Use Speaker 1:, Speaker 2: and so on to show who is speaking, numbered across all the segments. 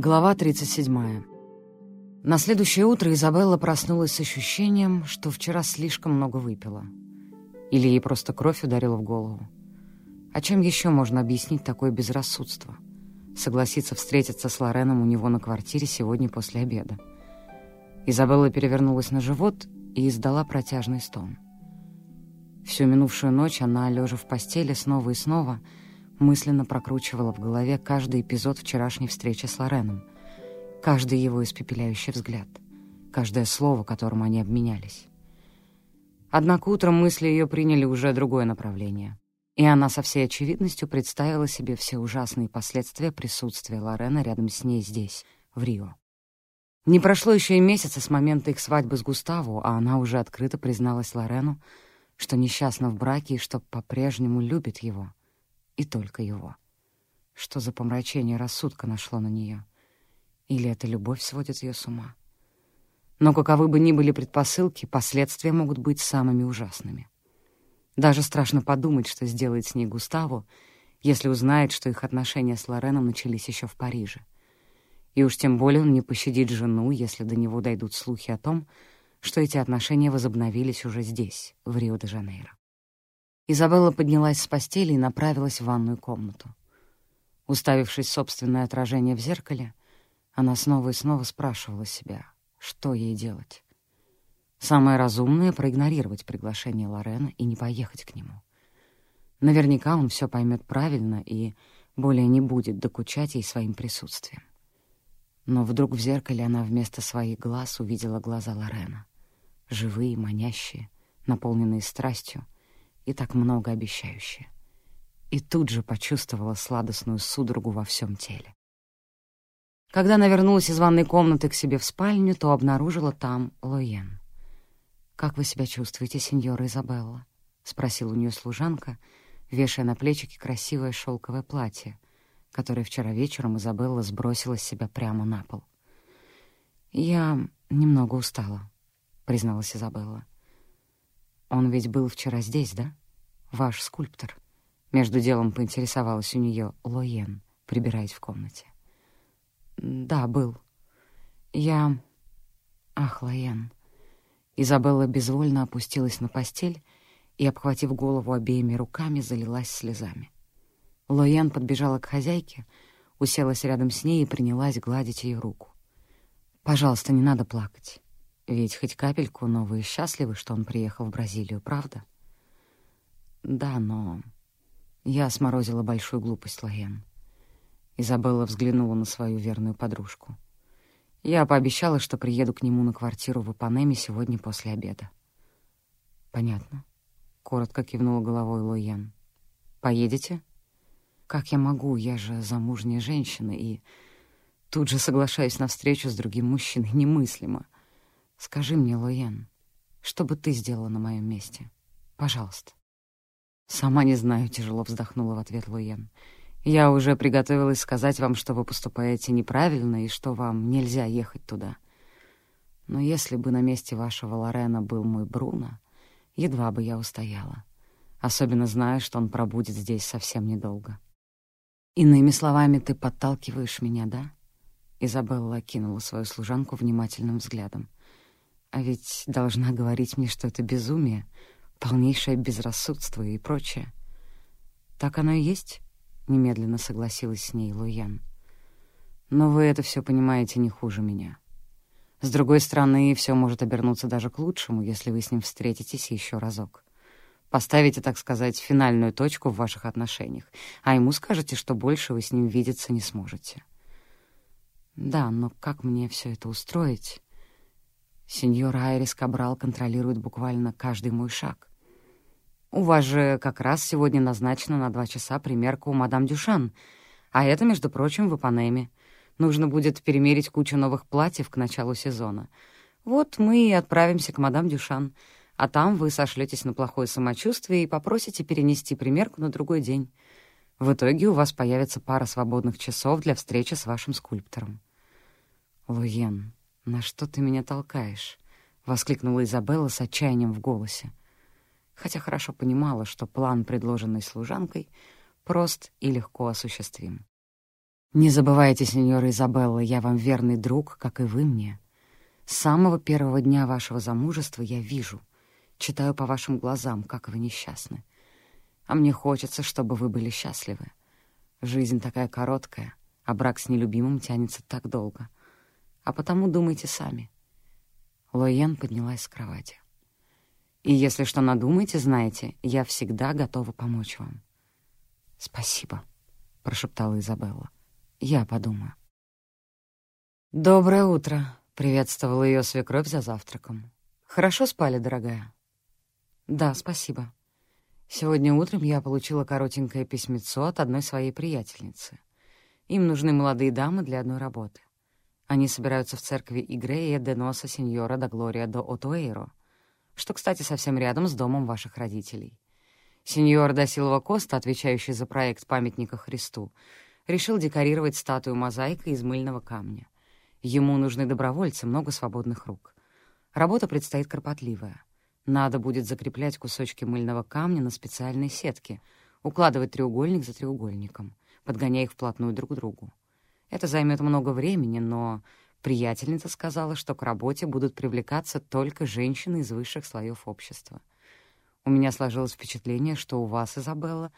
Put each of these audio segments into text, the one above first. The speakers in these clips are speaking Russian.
Speaker 1: Глава 37. На следующее утро Изабелла проснулась с ощущением, что вчера слишком много выпила. Или ей просто кровь ударила в голову. А чем еще можно объяснить такое безрассудство? Согласиться встретиться с Лореном у него на квартире сегодня после обеда. Изабелла перевернулась на живот и издала протяжный стон. Всю минувшую ночь она, лежа в постели, снова и снова — мысленно прокручивала в голове каждый эпизод вчерашней встречи с Лореном, каждый его испепеляющий взгляд, каждое слово, которым они обменялись. Однако утром мысли ее приняли уже другое направление, и она со всей очевидностью представила себе все ужасные последствия присутствия Лорена рядом с ней здесь, в Рио. Не прошло еще и месяца с момента их свадьбы с Густаво, а она уже открыто призналась Лорену, что несчастна в браке и что по-прежнему любит его — и только его. Что за помрачение рассудка нашло на нее? Или эта любовь сводит ее с ума? Но каковы бы ни были предпосылки, последствия могут быть самыми ужасными. Даже страшно подумать, что сделает с ней Густаво, если узнает, что их отношения с Лореном начались еще в Париже. И уж тем более он не пощадит жену, если до него дойдут слухи о том, что эти отношения возобновились уже здесь, в Рио-де-Жанейро. Изабелла поднялась с постели и направилась в ванную комнату. Уставившись в собственное отражение в зеркале, она снова и снова спрашивала себя, что ей делать. Самое разумное — проигнорировать приглашение Лорена и не поехать к нему. Наверняка он все поймет правильно и более не будет докучать ей своим присутствием. Но вдруг в зеркале она вместо своих глаз увидела глаза Лорена. Живые, манящие, наполненные страстью — и так многообещающее. И тут же почувствовала сладостную судорогу во всем теле. Когда она вернулась из ванной комнаты к себе в спальню, то обнаружила там Лоен. «Как вы себя чувствуете, сеньора Изабелла?» — спросила у нее служанка, вешая на плечики красивое шелковое платье, которое вчера вечером Изабелла сбросила с себя прямо на пол. «Я немного устала», — призналась Изабелла. «Он ведь был вчера здесь, да? Ваш скульптор». Между делом поинтересовалась у нее Лоен, прибираясь в комнате. «Да, был. Я... Ах, Лоен». Изабелла безвольно опустилась на постель и, обхватив голову обеими руками, залилась слезами. Лоен подбежала к хозяйке, уселась рядом с ней и принялась гладить ее руку. «Пожалуйста, не надо плакать. Ведь хоть капельку, но вы счастливы, что он приехал в Бразилию, правда? Да, но... Я сморозила большую глупость, Лоен. Изабелла взглянула на свою верную подружку. Я пообещала, что приеду к нему на квартиру в Ипанеме сегодня после обеда. Понятно. Коротко кивнула головой Лоен. Поедете? Как я могу? Я же замужняя женщина, и тут же соглашаюсь на встречу с другим мужчиной. Немыслимо. — Скажи мне, Лоен, что бы ты сделала на моем месте? Пожалуйста. Сама не знаю, тяжело вздохнула в ответ Лоен. Я уже приготовилась сказать вам, что вы поступаете неправильно и что вам нельзя ехать туда. Но если бы на месте вашего Лорена был мой Бруно, едва бы я устояла. Особенно зная, что он пробудет здесь совсем недолго. Иными словами, ты подталкиваешь меня, да? Изабелла окинула свою служанку внимательным взглядом. А ведь должна говорить мне, что это безумие, полнейшее безрассудство и прочее. Так оно и есть, — немедленно согласилась с ней Луян. Но вы это все понимаете не хуже меня. С другой стороны, все может обернуться даже к лучшему, если вы с ним встретитесь еще разок. Поставите, так сказать, финальную точку в ваших отношениях, а ему скажете, что больше вы с ним видеться не сможете. Да, но как мне все это устроить? Сеньор Айрис Кабрал контролирует буквально каждый мой шаг. У вас же как раз сегодня назначена на два часа примерка у мадам Дюшан, а это, между прочим, в Ипанеме. Нужно будет перемерить кучу новых платьев к началу сезона. Вот мы и отправимся к мадам Дюшан, а там вы сошлетесь на плохое самочувствие и попросите перенести примерку на другой день. В итоге у вас появится пара свободных часов для встречи с вашим скульптором. Луен, «На что ты меня толкаешь?» — воскликнула Изабелла с отчаянием в голосе. Хотя хорошо понимала, что план, предложенный служанкой, прост и легко осуществим. Не забывайте, сеньора Изабелла, я вам верный друг, как и вы мне. С самого первого дня вашего замужества я вижу, читаю по вашим глазам, как вы несчастны. А мне хочется, чтобы вы были счастливы. Жизнь такая короткая, а брак с нелюбимым тянется так долго. А потому думайте сами. Лоен поднялась с кровати. И если что надумаете, знаете, я всегда готова помочь вам. «Спасибо», — прошептала Изабелла. «Я подумаю». «Доброе утро», — приветствовала ее свекровь за завтраком. «Хорошо спали, дорогая?» «Да, спасибо. Сегодня утром я получила коротенькое письмецо от одной своей приятельницы. Им нужны молодые дамы для одной работы. Они собираются в церкви Игрея де Носа Сеньора да Глория до Отуэйро, что, кстати, совсем рядом с домом ваших родителей. Сеньор Дасилова Коста, отвечающий за проект памятника Христу, решил декорировать статую мозаикой из мыльного камня. Ему нужны добровольцы, много свободных рук. Работа предстоит кропотливая. Надо будет закреплять кусочки мыльного камня на специальной сетке, укладывать треугольник за треугольником, подгоняя их вплотную друг к другу. Это займет много времени, но приятельница сказала, что к работе будут привлекаться только женщины из высших слоев общества — у меня сложилось впечатление, что у вас, Изабелла,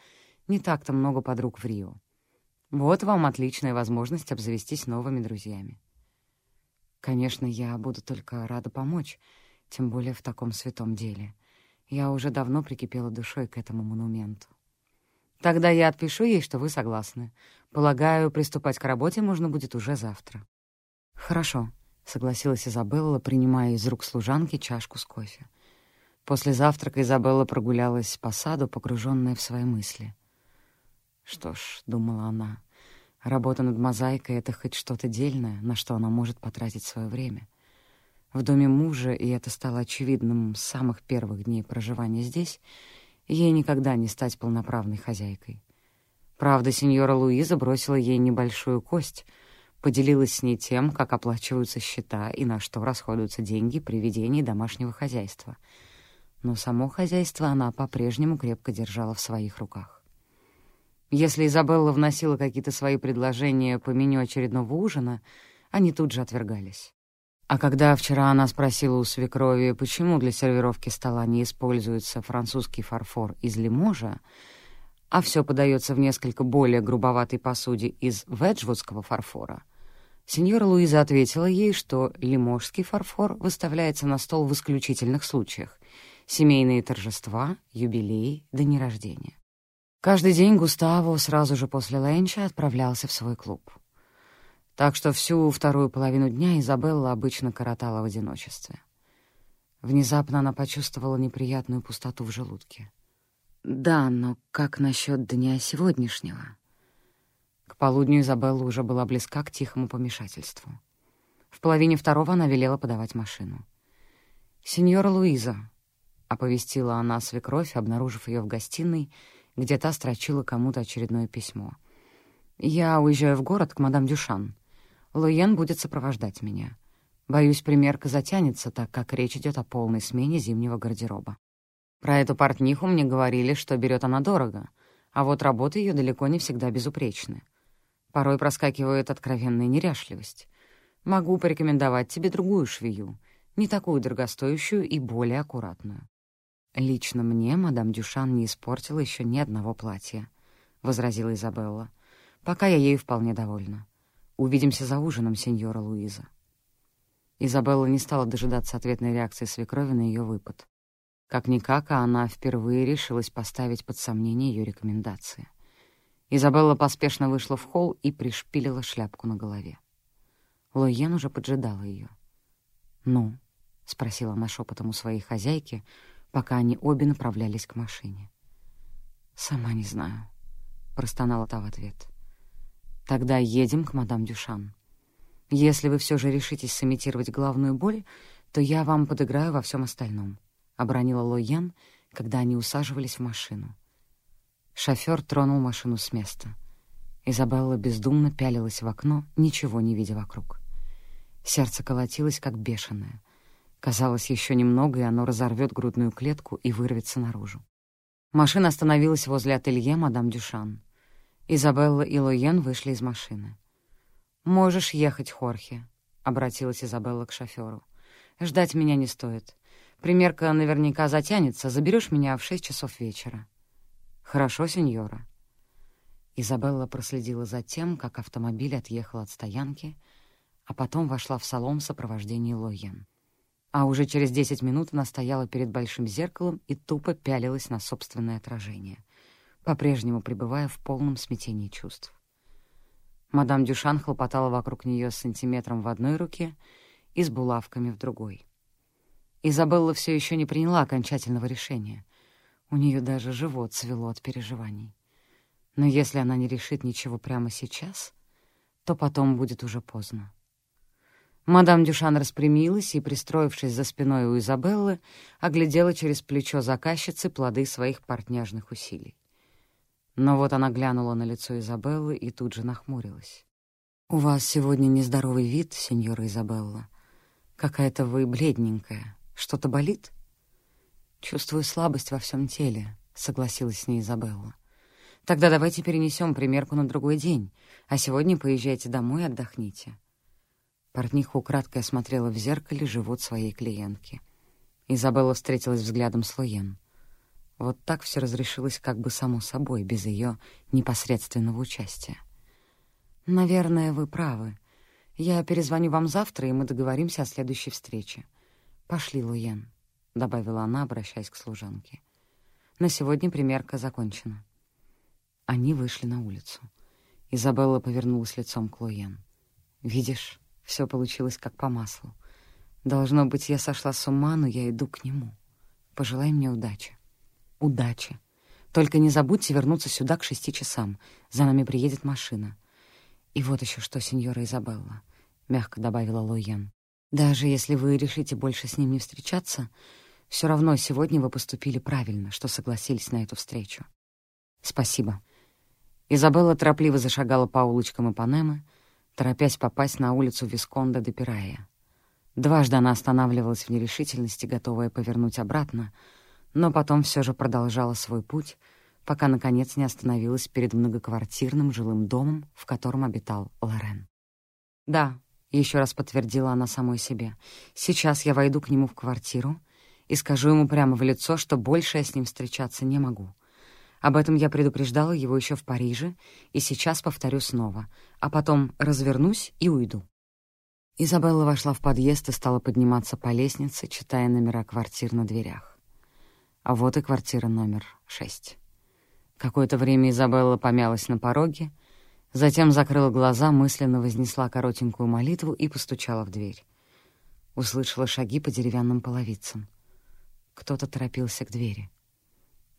Speaker 1: не так-то много подруг в Рио. Вот вам отличная возможность обзавестись новыми друзьями. Конечно, я буду только рада помочь, тем более в таком святом деле. Я уже давно прикипела душой к этому монументу. Тогда я отпишу ей, что вы согласны. Полагаю, приступать к работе можно будет уже завтра. Хорошо, — согласилась Изабелла, принимая из рук служанки чашку с кофе. После завтрака Изабелла прогулялась по саду, погруженная в свои мысли. «Что ж», — думала она, — «работа над мозаикой — это хоть что-то дельное, на что она может потратить свое время. В доме мужа, и это стало очевидным с самых первых дней проживания здесь, ей никогда не стать полноправной хозяйкой. Правда, сеньора Луиза бросила ей небольшую кость, поделилась с ней тем, как оплачиваются счета и на что расходуются деньги при ведении домашнего хозяйства — но само хозяйство она по-прежнему крепко держала в своих руках. Если Изабелла вносила какие-то свои предложения по меню очередного ужина, они тут же отвергались. А когда вчера она спросила у свекрови, почему для сервировки стола не используется французский фарфор из лиможа, а все подается в несколько более грубоватой посуде из веджвудского фарфора, сеньора Луиза ответила ей, что лиможский фарфор выставляется на стол в исключительных случаях, семейные торжества, юбилеи, дни рождения. Каждый день Густаво сразу же после ленча отправлялся в свой клуб. Так что всю вторую половину дня Изабелла обычно коротала в одиночестве. Внезапно она почувствовала неприятную пустоту в желудке. Да, но как насчет дня сегодняшнего? К полудню Изабелла уже была близка к тихому помешательству. В половине второго она велела подавать машину. «Сеньора Луиза», оповестила она свекровь, обнаружив ее в гостиной, где та строчила кому-то очередное письмо. «Я уезжаю в город к мадам Дюшан. Луен будет сопровождать меня. Боюсь, примерка затянется, так как речь идет о полной смене зимнего гардероба. Про эту портниху мне говорили, что берет она дорого, а вот работы ее далеко не всегда безупречны. Порой проскакивает откровенная неряшливость. Могу порекомендовать тебе другую швею, не такую дорогостоящую и более аккуратную. «Лично мне мадам Дюшан не испортила еще ни одного платья», — возразила Изабелла. «Пока я ею вполне довольна. Увидимся за ужином, сеньора Луиза». Изабелла не стала дожидаться ответной реакции свекрови на ее выпад. Как-никак, она впервые решилась поставить под сомнение ее рекомендации. Изабелла поспешно вышла в холл и пришпилила шляпку на голове. Лоен уже поджидала ее. «Ну?» — спросила она шепотом у своей хозяйки — пока они обе направлялись к машине. «Сама не знаю», — простонала та в ответ. «Тогда едем к мадам Дюшан. Если вы все же решитесь сымитировать главную боль, то я вам подыграю во всем остальном», — обронила Лоян, когда они усаживались в машину. Шофер тронул машину с места. Изабелла бездумно пялилась в окно, ничего не видя вокруг. Сердце колотилось, как бешеное — Казалось, еще немного, и оно разорвет грудную клетку и вырвется наружу. Машина остановилась возле ателье мадам Дюшан. Изабелла и Лоен вышли из машины. «Можешь ехать, Хорхе», — обратилась Изабелла к шофёру. «Ждать меня не стоит. Примерка наверняка затянется. Заберешь меня в шесть часов вечера». «Хорошо, сеньора». Изабелла проследила за тем, как автомобиль отъехал от стоянки, а потом вошла в салон в сопровождении Лоен. А уже через десять минут она стояла перед большим зеркалом и тупо пялилась на собственное отражение, по-прежнему пребывая в полном смятении чувств. Мадам Дюшан хлопотала вокруг нее с сантиметром в одной руке и с булавками в другой. Изабелла все еще не приняла окончательного решения. У нее даже живот свело от переживаний. Но если она не решит ничего прямо сейчас, то потом будет уже поздно. Мадам Дюшан распрямилась и, пристроившись за спиной у Изабеллы, оглядела через плечо заказчицы плоды своих партняжных усилий. Но вот она глянула на лицо Изабеллы и тут же нахмурилась. «У вас сегодня нездоровый вид, сеньора Изабелла. Какая-то вы бледненькая. Что-то болит?» «Чувствую слабость во всем теле», — согласилась с ней Изабелла. Тогда давайте перенесем примерку на другой день, а сегодня поезжайте домой и отдохните». Портниха украдкой осмотрела в зеркале живот своей клиентки. Изабелла встретилась взглядом с Лоен. Вот так все разрешилось как бы само собой, без ее непосредственного участия. «Наверное, вы правы. Я перезвоню вам завтра, и мы договоримся о следующей встрече. Пошли, Луен», — добавила она, обращаясь к служанке. «На сегодня примерка закончена». Они вышли на улицу. Изабелла повернулась лицом к Луен. «Видишь, все получилось как по маслу. Должно быть, я сошла с ума, но я иду к нему. Пожелай мне удачи». «Удачи. Только не забудьте вернуться сюда к шести часам. За нами приедет машина». «И вот еще что, сеньора Изабелла», — мягко добавила Луен. «Даже если вы решите больше с ним не встречаться, все равно сегодня вы поступили правильно, что согласились на эту встречу». «Спасибо», Изабелла торопливо зашагала по улочкам Ипанемы, торопясь попасть на улицу Висконда де Пирая. Дважды она останавливалась в нерешительности, готовая повернуть обратно, но потом все же продолжала свой путь, пока, наконец, не остановилась перед многоквартирным жилым домом, в котором обитал Лорен. «Да», — еще раз подтвердила она самой себе, — «сейчас я войду к нему в квартиру и скажу ему прямо в лицо, что больше я с ним встречаться не могу. Об этом я предупреждала его еще в Париже, и сейчас повторю снова, а потом развернусь и уйду. Изабелла вошла в подъезд и стала подниматься по лестнице, читая номера квартир на дверях. А вот и квартира номер шесть. Какое-то время Изабелла помялась на пороге, затем закрыла глаза, мысленно вознесла коротенькую молитву и постучала в дверь. Услышала шаги по деревянным половицам. Кто-то торопился к двери.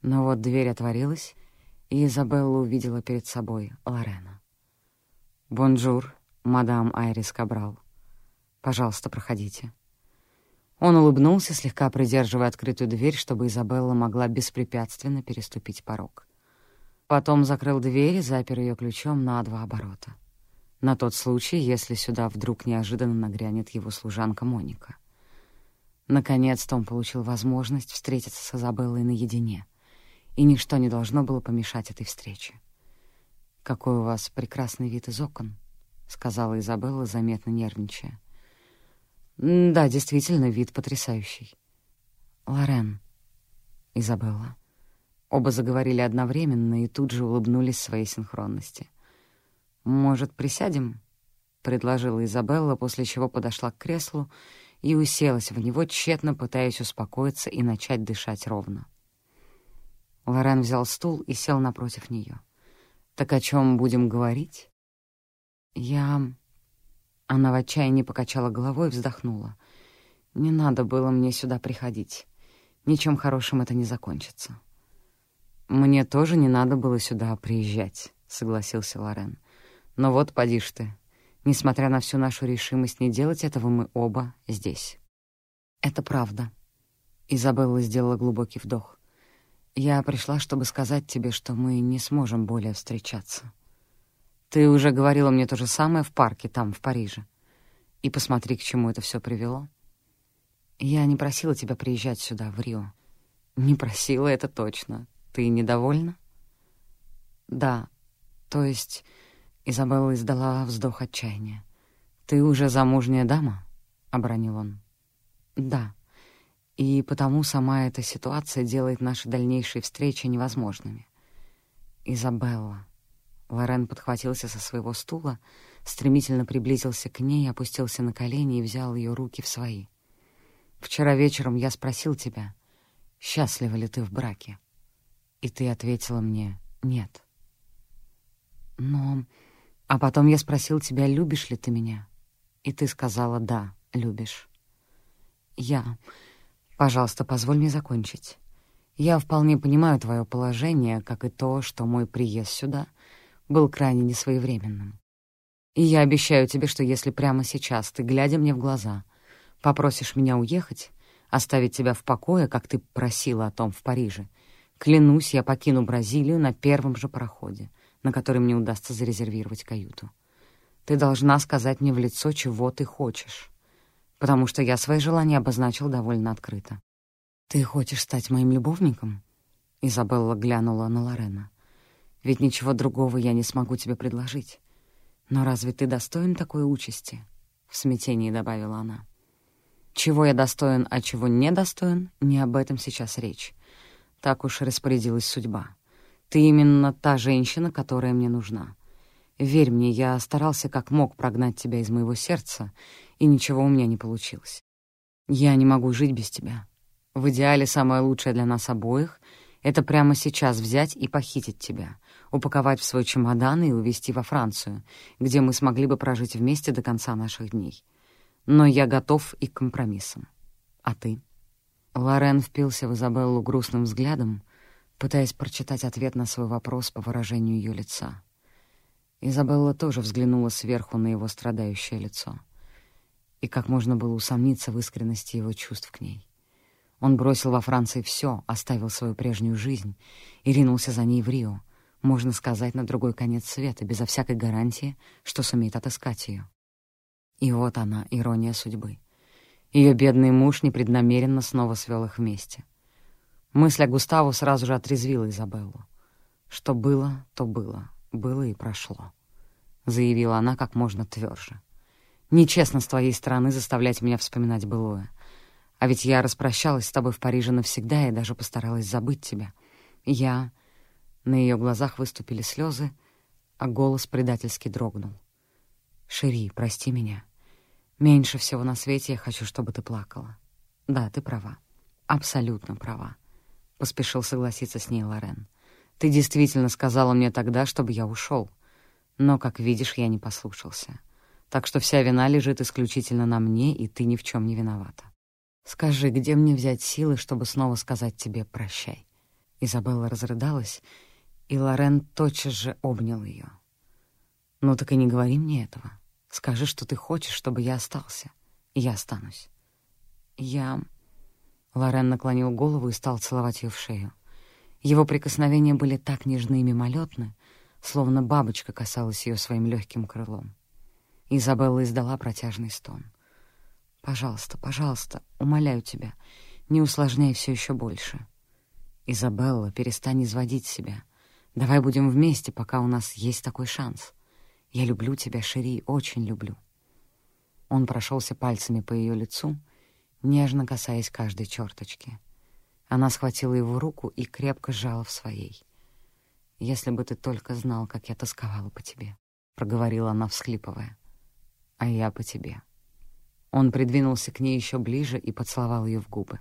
Speaker 1: Но вот дверь отворилась, и Изабелла увидела перед собой Лорена. «Bonjour, madame Айрис Кабрал. Пожалуйста, проходите». Он улыбнулся, слегка придерживая открытую дверь, чтобы Изабелла могла беспрепятственно переступить порог. Потом закрыл дверь и запер ее ключом на два оборота. На тот случай, если сюда вдруг неожиданно нагрянет его служанка Моника. Наконец-то он получил возможность встретиться с Изабеллой наедине — и ничто не должно было помешать этой встрече. «Какой у вас прекрасный вид из окон», — сказала Изабелла, заметно нервничая. «Да, действительно, вид потрясающий». «Лорен», «Изабелла». Оба заговорили одновременно и тут же улыбнулись своей синхронности. «Может, присядем?» — предложила Изабелла, после чего подошла к креслу и уселась в него, тщетно пытаясь успокоиться и начать дышать ровно. Лорен взял стул и сел напротив нее. «Так о чем будем говорить?» «Я...» Она в отчаянии покачала головой и вздохнула. «Не надо было мне сюда приходить. Ничем хорошим это не закончится». «Мне тоже не надо было сюда приезжать», — согласился Лорен. «Но вот, поди ж ты, несмотря на всю нашу решимость не делать этого, мы оба здесь». «Это правда». Изабелла сделала глубокий вдох. Я пришла, чтобы сказать тебе, что мы не сможем более встречаться. Ты уже говорила мне то же самое в парке там, в Париже. И посмотри, к чему это все привело. Я не просила тебя приезжать сюда, в Рио. Не просила, это точно. Ты недовольна? Да. То есть, Изабелла издала вздох отчаяния. «Ты уже замужняя дама?» — обронил он. «Да. И потому сама эта ситуация делает наши дальнейшие встречи невозможными. Изабелла». Лорен подхватился со своего стула, стремительно приблизился к ней, опустился на колени и взял ее руки в свои. «Вчера вечером я спросил тебя, счастлива ли ты в браке? И ты ответила мне «нет». Но... А потом я спросил тебя, любишь ли ты меня? И ты сказала «да, любишь». Я... Пожалуйста, позволь мне закончить. Я вполне понимаю твое положение, как и то, что мой приезд сюда был крайне несвоевременным. И я обещаю тебе, что если прямо сейчас ты, глядя мне в глаза, попросишь меня уехать, оставить тебя в покое, как ты просила о том в Париже, клянусь, я покину Бразилию на первом же пароходе, на который мне удастся зарезервировать каюту. Ты должна сказать мне в лицо, чего ты хочешь, потому что я свои желания обозначил довольно открыто. «Ты хочешь стать моим любовником?» Изабелла глянула на Лорена. «Ведь ничего другого я не смогу тебе предложить. Но разве ты достоин такой участи?» В смятении добавила она. Чего я достоин, а чего не достоин, не об этом сейчас речь. Так уж распорядилась судьба. Ты именно та женщина, которая мне нужна. Верь мне, я старался как мог прогнать тебя из моего сердца, и ничего у меня не получилось. Я не могу жить без тебя. В идеале самое лучшее для нас обоих — это прямо сейчас взять и похитить тебя, упаковать в свой чемодан и увезти во Францию, где мы смогли бы прожить вместе до конца наших дней но я готов и к компромиссам. А ты?» Лорен впился в Изабеллу грустным взглядом, пытаясь прочитать ответ на свой вопрос по выражению ее лица. Изабелла тоже взглянула сверху на его страдающее лицо. И как можно было усомниться в искренности его чувств к ней. Он бросил во Франции все, оставил свою прежнюю жизнь и ринулся за ней в Рио, можно сказать, на другой конец света, безо всякой гарантии, что сумеет отыскать ее. И вот она, ирония судьбы. Ее бедный муж непреднамеренно снова свел их вместе. Мысль о Густаву сразу же отрезвила Изабеллу. «Что было, то было. Было и прошло», — заявила она как можно тверже. «Нечестно с твоей стороны заставлять меня вспоминать былое. А ведь я распрощалась с тобой в Париже навсегда и даже постаралась забыть тебя. Я...» На ее глазах выступили слезы, а голос предательски дрогнул. «Шири, прости меня. Меньше всего на свете я хочу, чтобы ты плакала. Да, ты права. Абсолютно права. Поспешил согласиться с ней Лорен. Ты действительно сказала мне тогда, чтобы я ушел. Но, как видишь, я не послушался. Так что вся вина лежит исключительно на мне, и ты ни в чем не виновата. Скажи, где мне взять силы, чтобы снова сказать тебе «прощай»?» Изабелла разрыдалась, и Лорен тотчас же обнял ее. «Ну так и не говори мне этого. Скажи, что ты хочешь, чтобы я остался, и я останусь. Я... Лорен наклонил голову и стал целовать ее в шею. Его прикосновения были так нежны и мимолетны, словно бабочка касалась ее своим легким крылом. Изабелла издала протяжный стон. «Пожалуйста, пожалуйста, умоляю тебя, не усложняй все еще больше. Изабелла, перестань изводить себя. Давай будем вместе, пока у нас есть такой шанс». Я люблю тебя, Шири, очень люблю». Он прошелся пальцами по ее лицу, нежно касаясь каждой черточки. Она схватила его руку и крепко сжала в своей. «Если бы ты только знал, как я тосковала по тебе», — проговорила она, всхлипывая. «А я по тебе». Он придвинулся к ней еще ближе и поцеловал ее в губы.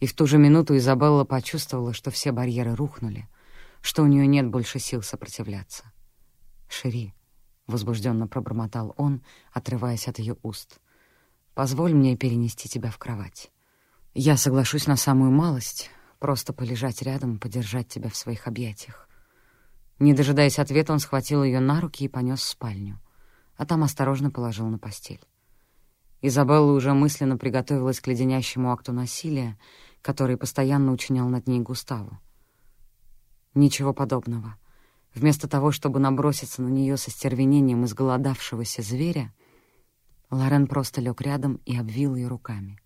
Speaker 1: И в ту же минуту Изабелла почувствовала, что все барьеры рухнули, что у нее нет больше сил сопротивляться. «Шири, — возбужденно пробормотал он, отрываясь от ее уст. «Позволь мне перенести тебя в кровать. Я соглашусь на самую малость, просто полежать рядом, подержать тебя в своих объятиях». Не дожидаясь ответа, он схватил ее на руки и понес в спальню, а там осторожно положил на постель. Изабелла уже мысленно приготовилась к леденящему акту насилия, который постоянно учинял над ней Густаву. Ничего подобного — Вместо того, чтобы наброситься на нее со стервенением изголодавшегося зверя, Лорен просто лег рядом и обвил ее руками.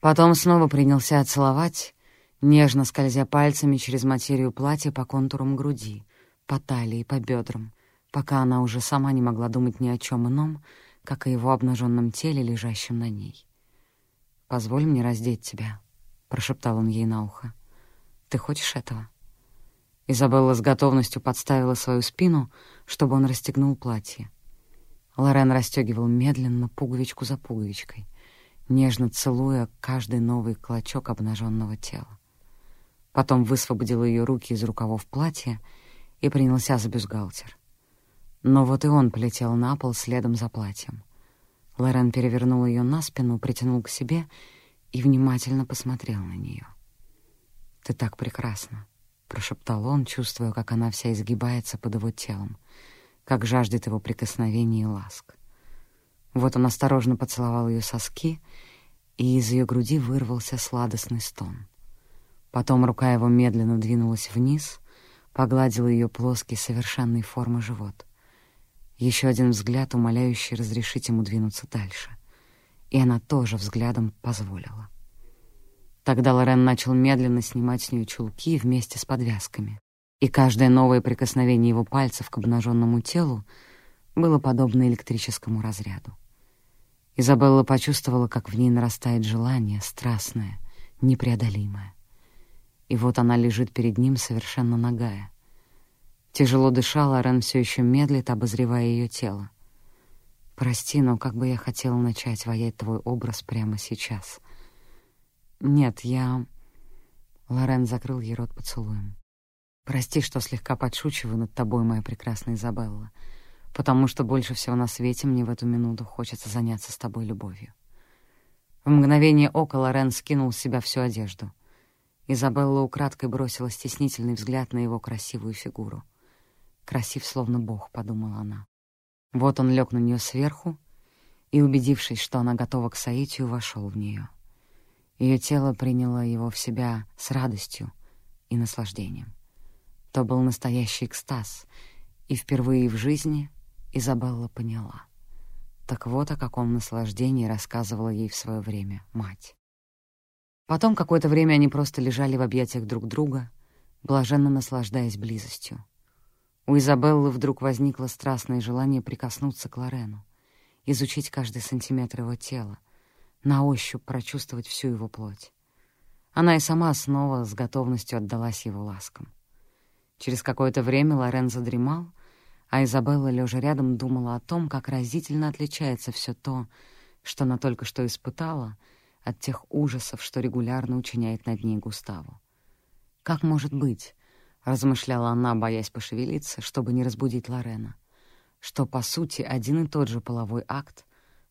Speaker 1: Потом снова принялся целовать, нежно скользя пальцами через материю платья по контурам груди, по талии, по бедрам, пока она уже сама не могла думать ни о чем ином, как о его обнаженном теле, лежащем на ней. «Позволь мне раздеть тебя», — прошептал он ей на ухо. «Ты хочешь этого?» Изабелла с готовностью подставила свою спину, чтобы он расстегнул платье. Лорен расстегивал медленно, пуговичку за пуговичкой, нежно целуя каждый новый клочок обнаженного тела. Потом высвободил ее руки из рукавов платья и принялся за бюстгальтер. Но вот и он полетел на пол следом за платьем. Лорен перевернул ее на спину, притянул к себе и внимательно посмотрел на нее. «Ты так прекрасна», — прошептал он, чувствуя, как она вся изгибается под его телом, как жаждет его прикосновений и ласк. Вот он осторожно поцеловал ее соски, и из ее груди вырвался сладостный стон. Потом рука его медленно двинулась вниз, погладила ее плоский, совершенной формы живот. Еще один взгляд, умоляющий разрешить ему двинуться дальше. И она тоже взглядом позволила. Тогда Лорен начал медленно снимать с нее чулки вместе с подвязками. И каждое новое прикосновение его пальцев к обнаженному телу было подобно электрическому разряду. Изабелла почувствовала, как в ней нарастает желание, страстное, непреодолимое. И вот она лежит перед ним совершенно нагая. Тяжело дышала, Рен все еще медлит, обозревая ее тело. «Прости, но как бы я хотела начать воять твой образ прямо сейчас». «Нет, я...» Лорен закрыл ей рот поцелуем. «Прости, что слегка подшучиваю над тобой, моя прекрасная Изабелла, потому что больше всего на свете мне в эту минуту хочется заняться с тобой любовью». В мгновение ока Лорен скинул с себя всю одежду. Изабелла украдкой бросила стеснительный взгляд на его красивую фигуру. «Красив, словно бог», — подумала она. Вот он лег на нее сверху и, убедившись, что она готова к соитию, вошел в нее. Ее тело приняло его в себя с радостью и наслаждением. То был настоящий экстаз, и впервые в жизни Изабелла поняла. Так вот о каком наслаждении рассказывала ей в свое время мать. Потом какое-то время они просто лежали в объятиях друг друга, блаженно наслаждаясь близостью. У Изабеллы вдруг возникло страстное желание прикоснуться к Лорену, изучить каждый сантиметр его тела, на ощупь прочувствовать всю его плоть. Она и сама снова с готовностью отдалась его ласкам. Через какое-то время Лорен задремал, а Изабелла, лежа рядом, думала о том, как разительно отличается все то, что она только что испытала — от тех ужасов, что регулярно учиняет над ней Густаву. «Как может быть?» — размышляла она, боясь пошевелиться, чтобы не разбудить Лорена, что, по сути, один и тот же половой акт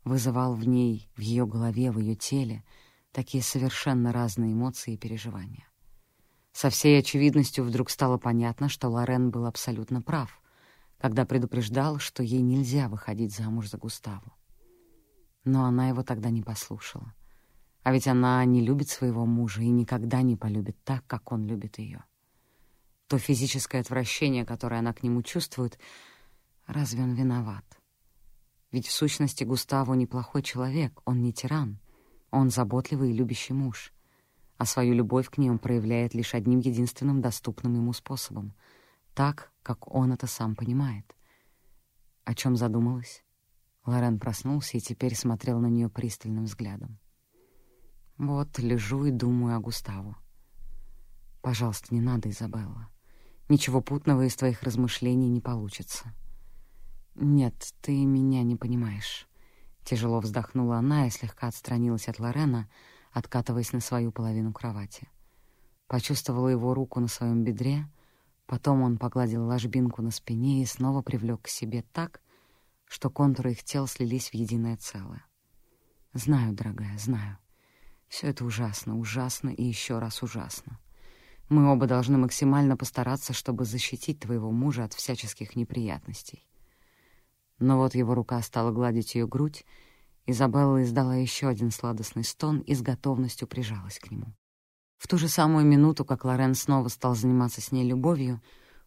Speaker 1: вызывал в ней, в ее голове, в ее теле такие совершенно разные эмоции и переживания. Со всей очевидностью вдруг стало понятно, что Лорен был абсолютно прав, когда предупреждал, что ей нельзя выходить замуж за Густаву. Но она его тогда не послушала. А ведь она не любит своего мужа и никогда не полюбит так, как он любит ее. То физическое отвращение, которое она к нему чувствует, разве он виноват? Ведь в сущности Густаво неплохой человек, он не тиран, он заботливый и любящий муж, а свою любовь к ней он проявляет лишь одним единственным доступным ему способом, так, как он это сам понимает. О чем задумалась? Лорен проснулся и теперь смотрел на нее пристальным взглядом. Вот лежу и думаю о Густаву. Пожалуйста, не надо, Изабелла. Ничего путного из твоих размышлений не получится. Нет, ты меня не понимаешь. Тяжело вздохнула она и слегка отстранилась от Лорена, откатываясь на свою половину кровати. Почувствовала его руку на своем бедре, потом он погладил ложбинку на спине и снова привлек к себе так, что контуры их тел слились в единое целое. «Знаю, дорогая, знаю. Все это ужасно, ужасно и еще раз ужасно. Мы оба должны максимально постараться, чтобы защитить твоего мужа от всяческих неприятностей. Но вот его рука стала гладить ее грудь, Изабелла издала еще один сладостный стон и с готовностью прижалась к нему. В ту же самую минуту, как Лорен снова стал заниматься с ней любовью,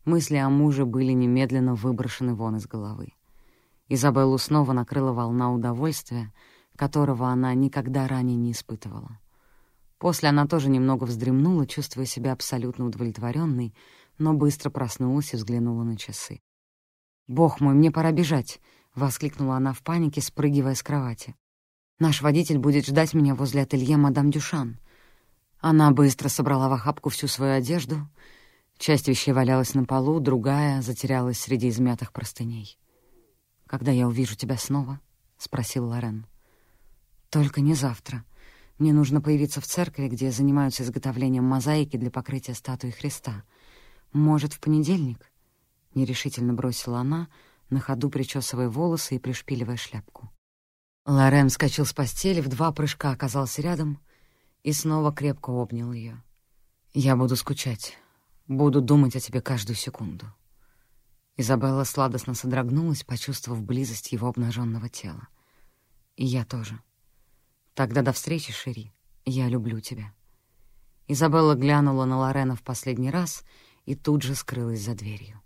Speaker 1: мысли о муже были немедленно выброшены вон из головы. Изабеллу снова накрыла волна удовольствия, которого она никогда ранее не испытывала. После она тоже немного вздремнула, чувствуя себя абсолютно удовлетворенной, но быстро проснулась и взглянула на часы. «Бог мой, мне пора бежать!» — воскликнула она в панике, спрыгивая с кровати. «Наш водитель будет ждать меня возле ателье мадам Дюшан». Она быстро собрала в охапку всю свою одежду. Часть вещей валялась на полу, другая затерялась среди измятых простыней. «Когда я увижу тебя снова?» — спросил Лорен. «Только не завтра. Мне нужно появиться в церкви, где занимаются изготовлением мозаики для покрытия статуи Христа. Может, в понедельник?» — нерешительно бросила она, на ходу причесывая волосы и пришпиливая шляпку. Лорен вскочил с постели, в два прыжка оказался рядом и снова крепко обнял ее. «Я буду скучать, буду думать о тебе каждую секунду». Изабелла сладостно содрогнулась, почувствовав близость его обнаженного тела. «И я тоже». Тогда до встречи, Шири. Я люблю тебя». Изабелла глянула на Лорена в последний раз и тут же скрылась за дверью.